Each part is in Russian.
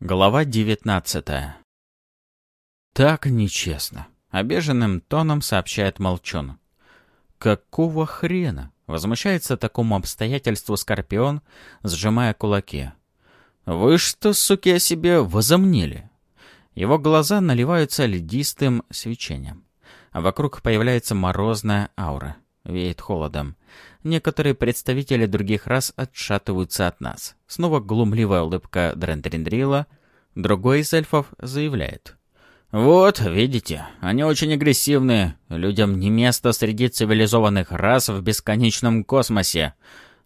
Глава девятнадцатая. «Так нечестно», — обиженным тоном сообщает Молчун. «Какого хрена?» — возмущается такому обстоятельству Скорпион, сжимая кулаки. «Вы что, суки, о себе возомнили?» Его глаза наливаются ледистым свечением, а вокруг появляется морозная аура, веет холодом. Некоторые представители других рас отшатываются от нас. Снова глумливая улыбка Дрендриндрила. Другой из эльфов заявляет. «Вот, видите, они очень агрессивные. Людям не место среди цивилизованных рас в бесконечном космосе.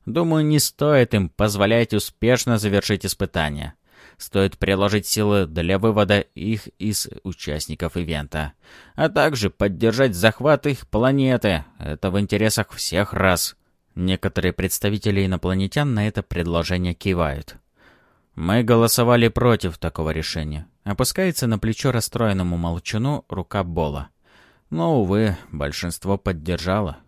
Думаю, не стоит им позволять успешно завершить испытание. Стоит приложить силы для вывода их из участников ивента, а также поддержать захват их планеты. Это в интересах всех рас. Некоторые представители инопланетян на это предложение кивают. Мы голосовали против такого решения. Опускается на плечо расстроенному молчуну рука Бола. Но, увы, большинство поддержало.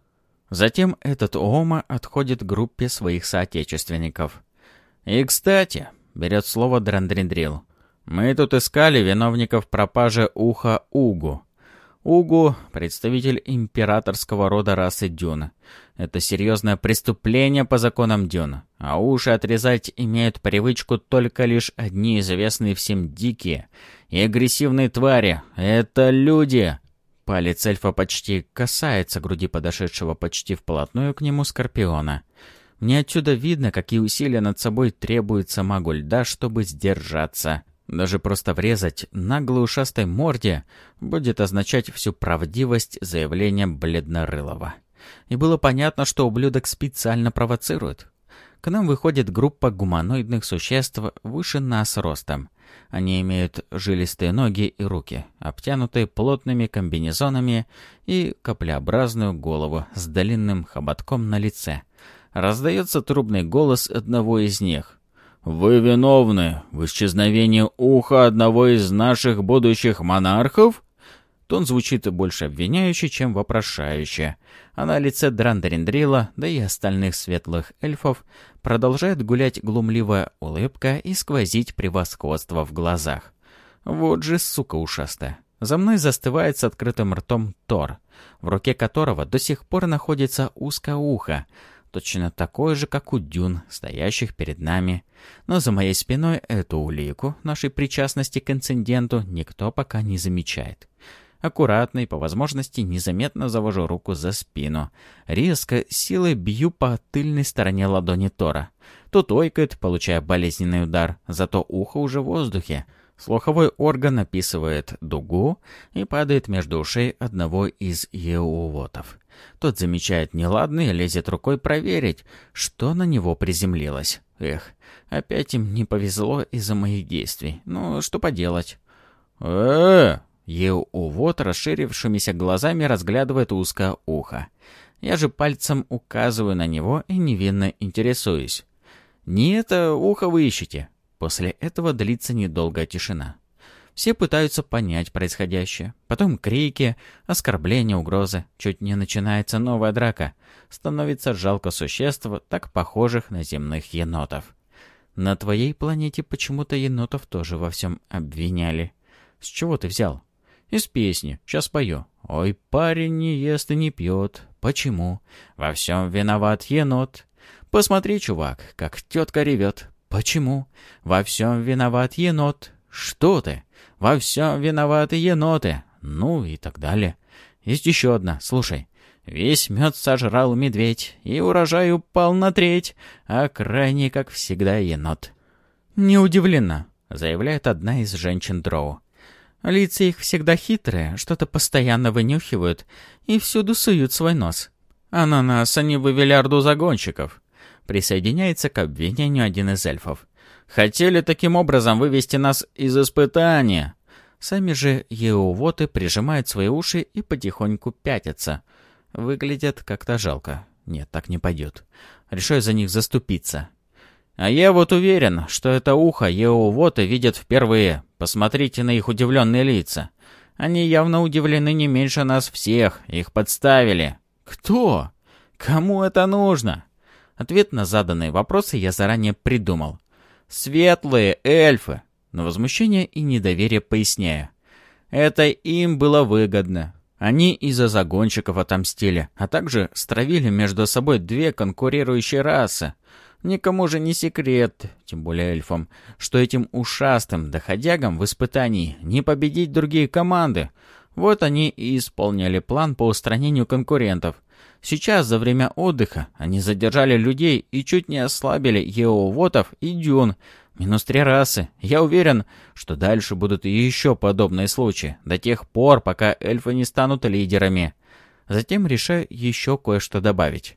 Затем этот Ома отходит к группе своих соотечественников. «И, кстати», — берет слово Драндриндрил, — «мы тут искали виновников пропажи уха Угу. Угу — представитель императорского рода расы Дюна. Это серьезное преступление по законам Дюна. А уши отрезать имеют привычку только лишь одни известные всем дикие и агрессивные твари. Это люди. Палец эльфа почти касается груди подошедшего почти вплотную к нему Скорпиона. Мне отсюда видно, какие усилия над собой требуется магу льда, чтобы сдержаться. Даже просто врезать наглой ушастой морде будет означать всю правдивость заявления Бледнорылова. И было понятно, что ублюдок специально провоцирует. К нам выходит группа гуманоидных существ выше нас ростом. Они имеют жилистые ноги и руки, обтянутые плотными комбинезонами и каплеобразную голову с длинным хоботком на лице. Раздается трубный голос одного из них. «Вы виновны в исчезновении уха одного из наших будущих монархов?» Тон звучит больше обвиняюще, чем вопрошающе, а на лице Драндериндрила, да и остальных светлых эльфов, продолжает гулять глумливая улыбка и сквозить превосходство в глазах. Вот же сука ушастая. За мной застывает с открытым ртом Тор, в руке которого до сих пор находится узкое ухо, точно такое же, как у дюн, стоящих перед нами. Но за моей спиной эту улику нашей причастности к инциденту никто пока не замечает. Аккуратно и по возможности незаметно завожу руку за спину. Резко, силой бью по тыльной стороне ладони Тора. Тот ойкает, получая болезненный удар, зато ухо уже в воздухе. Слуховой орган описывает дугу и падает между ушей одного из еувотов. Тот замечает неладное и лезет рукой проверить, что на него приземлилось. Эх, опять им не повезло из-за моих действий. Ну, что поделать? э Еувот расширившимися глазами разглядывает узкое ухо. Я же пальцем указываю на него и невинно интересуюсь. «Не это ухо вы ищете?» После этого длится недолгая тишина. Все пытаются понять происходящее. Потом крики, оскорбления, угрозы. Чуть не начинается новая драка. Становится жалко существ, так похожих на земных енотов. На твоей планете почему-то енотов тоже во всем обвиняли. С чего ты взял? Из песни. Сейчас пою. Ой, парень не ест и не пьет. Почему? Во всем виноват енот. Посмотри, чувак, как тетка ревет. Почему? Во всем виноват енот. Что ты? Во всем виноваты еноты. Ну и так далее. Есть еще одна, слушай. Весь мед сожрал медведь, и урожай упал на треть, а крайний, как всегда, енот. «Не удивлена», — заявляет одна из женщин Дроу. «Лица их всегда хитрые, что-то постоянно вынюхивают и всюду суют свой нос. А на нас они вывели орду загонщиков». Присоединяется к обвинению один из эльфов. Хотели таким образом вывести нас из испытания. Сами же еувоты прижимают свои уши и потихоньку пятятся. Выглядят как-то жалко. Нет, так не пойдет. Решаю за них заступиться. А я вот уверен, что это ухо еувоты видят впервые. Посмотрите на их удивленные лица. Они явно удивлены не меньше нас всех. Их подставили. Кто? Кому это нужно? Ответ на заданные вопросы я заранее придумал. Светлые эльфы. на возмущение и недоверие поясняя. Это им было выгодно. Они из-за загонщиков отомстили, а также стравили между собой две конкурирующие расы. Никому же не секрет, тем более эльфам, что этим ушастым доходягам в испытании не победить другие команды. Вот они и исполняли план по устранению конкурентов. Сейчас, за время отдыха, они задержали людей и чуть не ослабили еовотов и дюн. Минус три расы. Я уверен, что дальше будут еще подобные случаи, до тех пор, пока эльфы не станут лидерами. Затем решаю еще кое-что добавить.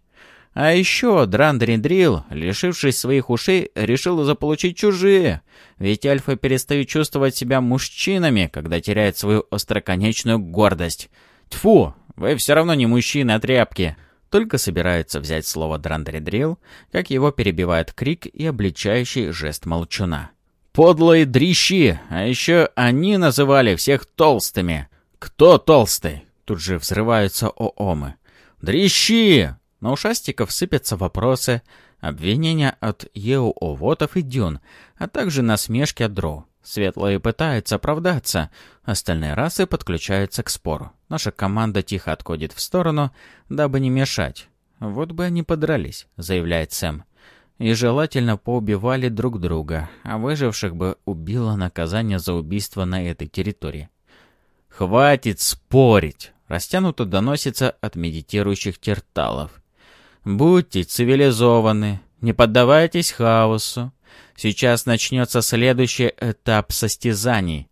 А еще Драндридрил, лишившись своих ушей, решил заполучить чужие. Ведь альфа перестают чувствовать себя мужчинами, когда теряет свою остроконечную гордость. Тфу, вы все равно не мужчины, а тряпки. Только собирается взять слово Драндридрил, как его перебивает крик и обличающий жест молчуна. «Подлые дрищи! А еще они называли всех толстыми!» «Кто толстый?» Тут же взрываются оомы. «Дрищи! На ушастиков сыпятся вопросы, обвинения от Еуовотов и Дюн, а также насмешки от Дроу. Светлые пытаются оправдаться, остальные расы подключаются к спору. Наша команда тихо отходит в сторону, дабы не мешать. «Вот бы они подрались», — заявляет Сэм. «И желательно поубивали друг друга, а выживших бы убило наказание за убийство на этой территории». «Хватит спорить!» — растянуто доносится от медитирующих терталов. Будьте цивилизованы, не поддавайтесь хаосу. Сейчас начнется следующий этап состязаний.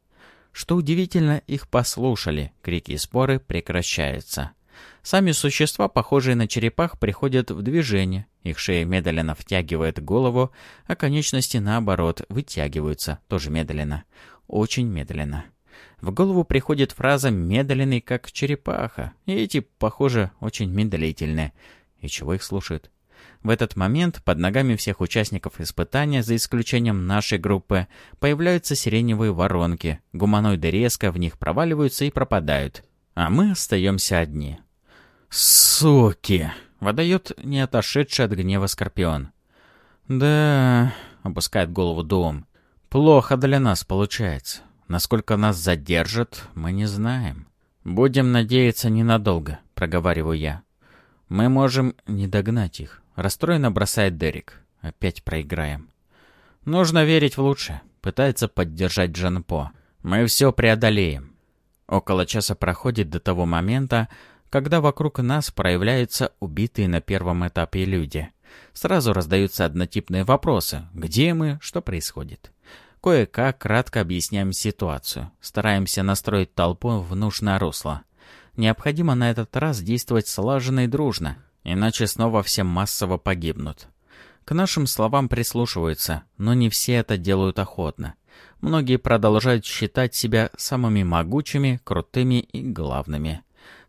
Что удивительно, их послушали, крики и споры прекращаются. Сами существа, похожие на черепах, приходят в движение. Их шея медленно втягивает голову, а конечности, наоборот, вытягиваются, тоже медленно. Очень медленно. В голову приходит фраза «медленный, как черепаха», и эти, похоже, очень медлительные. И чего их слушают? В этот момент под ногами всех участников испытания, за исключением нашей группы, появляются сиреневые воронки. Гуманоиды резко в них проваливаются и пропадают. А мы остаемся одни. «Суки!» — выдает не отошедший от гнева Скорпион. «Да...» — опускает голову Дом. «Плохо для нас получается. Насколько нас задержат, мы не знаем. Будем надеяться ненадолго», — проговариваю я. Мы можем не догнать их. Расстроенно бросает Дерек. Опять проиграем. Нужно верить в лучшее. Пытается поддержать Джан По. Мы все преодолеем. Около часа проходит до того момента, когда вокруг нас проявляются убитые на первом этапе люди. Сразу раздаются однотипные вопросы. Где мы? Что происходит? Кое-как кратко объясняем ситуацию. Стараемся настроить толпу в нужное русло. Необходимо на этот раз действовать слаженно и дружно, иначе снова все массово погибнут. К нашим словам прислушиваются, но не все это делают охотно. Многие продолжают считать себя самыми могучими, крутыми и главными.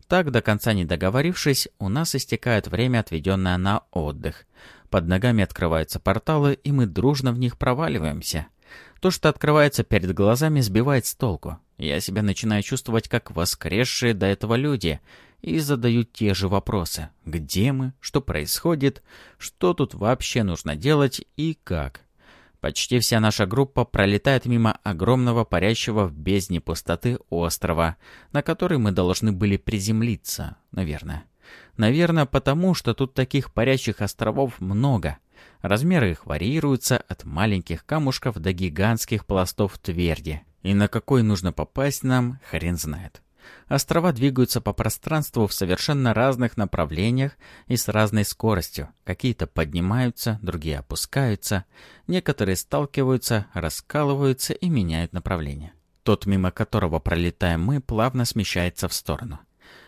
Так, до конца не договорившись, у нас истекает время, отведенное на отдых. Под ногами открываются порталы, и мы дружно в них проваливаемся. То, что открывается перед глазами, сбивает с толку. Я себя начинаю чувствовать как воскресшие до этого люди и задаю те же вопросы. Где мы? Что происходит? Что тут вообще нужно делать и как? Почти вся наша группа пролетает мимо огромного парящего в бездне пустоты острова, на который мы должны были приземлиться, наверное. Наверное, потому что тут таких парящих островов много. Размеры их варьируются от маленьких камушков до гигантских пластов тверди. И на какой нужно попасть нам, хрен знает. Острова двигаются по пространству в совершенно разных направлениях и с разной скоростью. Какие-то поднимаются, другие опускаются, некоторые сталкиваются, раскалываются и меняют направление. Тот, мимо которого пролетаем мы, плавно смещается в сторону.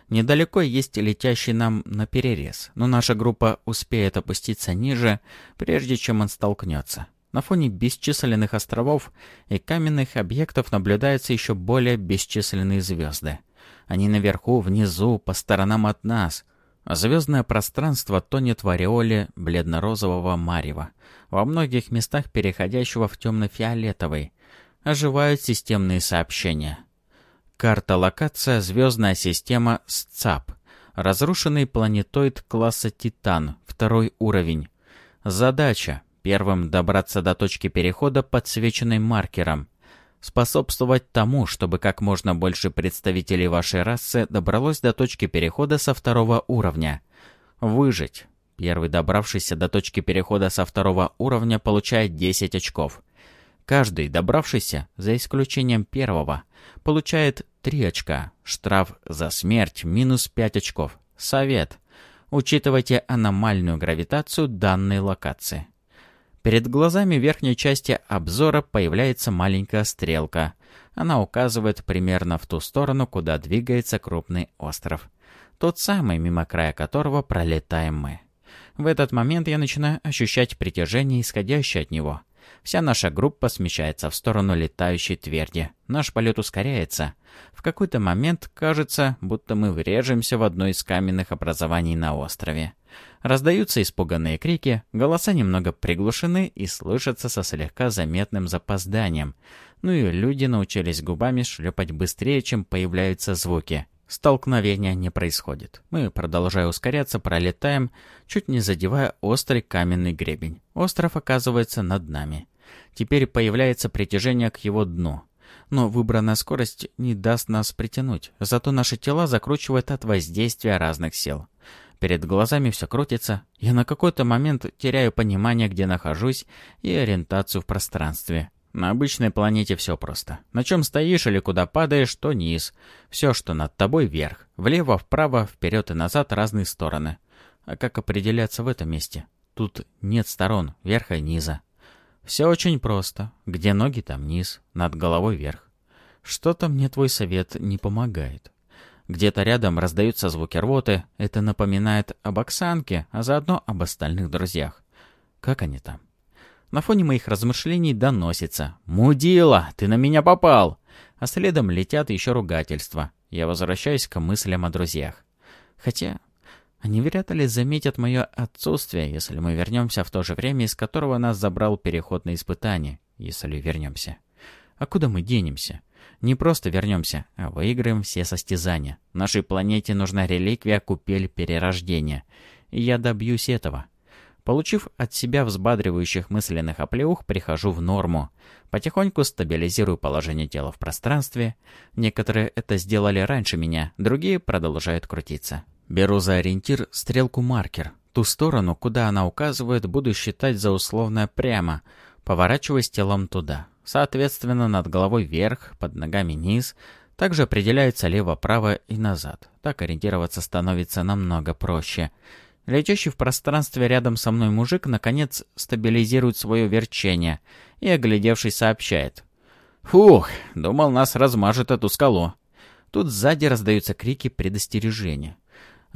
Недалеко есть летящий нам на перерез, но наша группа успеет опуститься ниже, прежде чем он столкнется. На фоне бесчисленных островов и каменных объектов наблюдаются еще более бесчисленные звезды. Они наверху, внизу, по сторонам от нас. Звездное пространство тонет в ореоле бледно-розового марева, во многих местах переходящего в темно-фиолетовый. Оживают системные сообщения. Карта-локация звездная система СЦАП. Разрушенный планетоид класса Титан, второй уровень. Задача. Первым добраться до точки перехода, подсвеченной маркером. способствовать тому, чтобы как можно больше представителей вашей расы добралось до точки перехода со второго уровня. Выжить. Первый добравшийся до точки перехода со второго уровня получает 10 очков. Каждый добравшийся, за исключением первого, получает 3 очка. Штраф за смерть минус 5 очков. Совет. Учитывайте аномальную гравитацию данной локации. Перед глазами верхней части обзора появляется маленькая стрелка. Она указывает примерно в ту сторону, куда двигается крупный остров. Тот самый, мимо края которого пролетаем мы. В этот момент я начинаю ощущать притяжение, исходящее от него. Вся наша группа смещается в сторону летающей тверди. Наш полет ускоряется. В какой-то момент кажется, будто мы врежемся в одно из каменных образований на острове. Раздаются испуганные крики, голоса немного приглушены и слышатся со слегка заметным запозданием. Ну и люди научились губами шлепать быстрее, чем появляются звуки. Столкновения не происходит. Мы, продолжая ускоряться, пролетаем, чуть не задевая острый каменный гребень. Остров оказывается над нами. Теперь появляется притяжение к его дну. Но выбранная скорость не даст нас притянуть, зато наши тела закручивают от воздействия разных сил. Перед глазами все крутится, я на какой-то момент теряю понимание, где нахожусь, и ориентацию в пространстве. На обычной планете все просто. На чем стоишь или куда падаешь, то низ. Все, что над тобой, вверх. Влево, вправо, вперед и назад разные стороны. А как определяться в этом месте? Тут нет сторон, верха и низа. Все очень просто. Где ноги, там низ, над головой вверх. Что-то мне твой совет не помогает. Где-то рядом раздаются звуки рвоты. Это напоминает об Оксанке, а заодно об остальных друзьях. Как они там? На фоне моих размышлений доносится. «Мудила, ты на меня попал!» А следом летят еще ругательства. Я возвращаюсь к мыслям о друзьях. Хотя, они вряд ли заметят мое отсутствие, если мы вернемся в то же время, из которого нас забрал переход на испытание, если вернемся. А куда мы денемся? Не просто вернемся, а выиграем все состязания. Нашей планете нужна реликвия купель перерождения. И я добьюсь этого. Получив от себя взбадривающих мысленных оплеух, прихожу в норму. Потихоньку стабилизирую положение тела в пространстве. Некоторые это сделали раньше меня, другие продолжают крутиться. Беру за ориентир стрелку-маркер. Ту сторону, куда она указывает, буду считать за условно прямо. Поворачиваясь телом туда. Соответственно, над головой вверх, под ногами низ. Также определяется лево-право и назад. Так ориентироваться становится намного проще. Летящий в пространстве рядом со мной мужик, наконец, стабилизирует свое верчение и, оглядевшись, сообщает. «Фух, думал, нас размажет эту скалу». Тут сзади раздаются крики предостережения.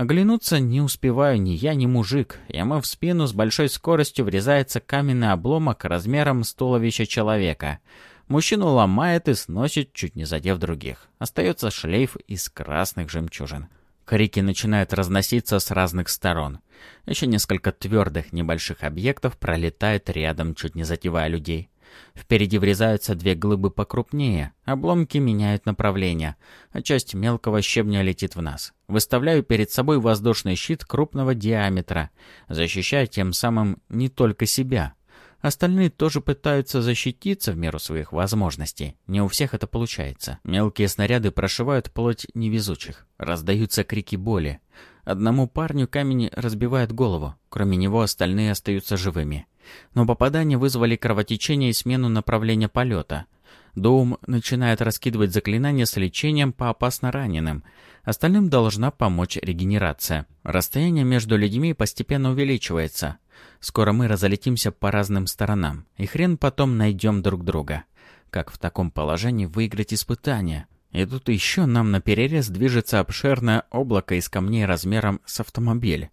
Оглянуться не успеваю ни я, ни мужик, мы в спину с большой скоростью врезается каменный обломок размером с туловища человека. Мужчину ломает и сносит, чуть не задев других. Остается шлейф из красных жемчужин. Крики начинают разноситься с разных сторон. Еще несколько твердых небольших объектов пролетают рядом, чуть не затевая людей. Впереди врезаются две глыбы покрупнее, обломки меняют направление, а часть мелкого щебня летит в нас. Выставляю перед собой воздушный щит крупного диаметра, защищая тем самым не только себя. Остальные тоже пытаются защититься в меру своих возможностей. Не у всех это получается. Мелкие снаряды прошивают плоть невезучих. Раздаются крики боли. Одному парню камень разбивает голову. Кроме него остальные остаются живыми но попадания вызвали кровотечение и смену направления полета. Доум начинает раскидывать заклинания с лечением по опасно раненым. Остальным должна помочь регенерация. Расстояние между людьми постепенно увеличивается. Скоро мы разлетимся по разным сторонам, и хрен потом найдем друг друга. Как в таком положении выиграть испытание? И тут еще нам на перерез движется обширное облако из камней размером с автомобиль.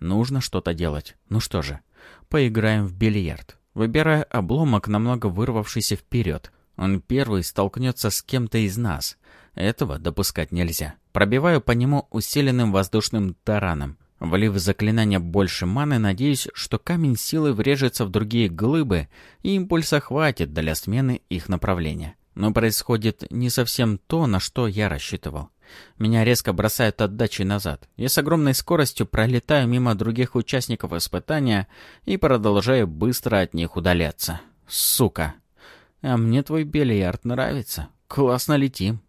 Нужно что-то делать. Ну что же, Поиграем в бильярд. Выбирая обломок, намного вырвавшийся вперед. Он первый столкнется с кем-то из нас. Этого допускать нельзя. Пробиваю по нему усиленным воздушным тараном. Влив заклинание больше маны, надеюсь, что камень силы врежется в другие глыбы, и импульса хватит для смены их направления. Но происходит не совсем то, на что я рассчитывал. Меня резко бросают отдачей назад. Я с огромной скоростью пролетаю мимо других участников испытания и продолжаю быстро от них удаляться. Сука! «А мне твой бильярд нравится. Классно летим».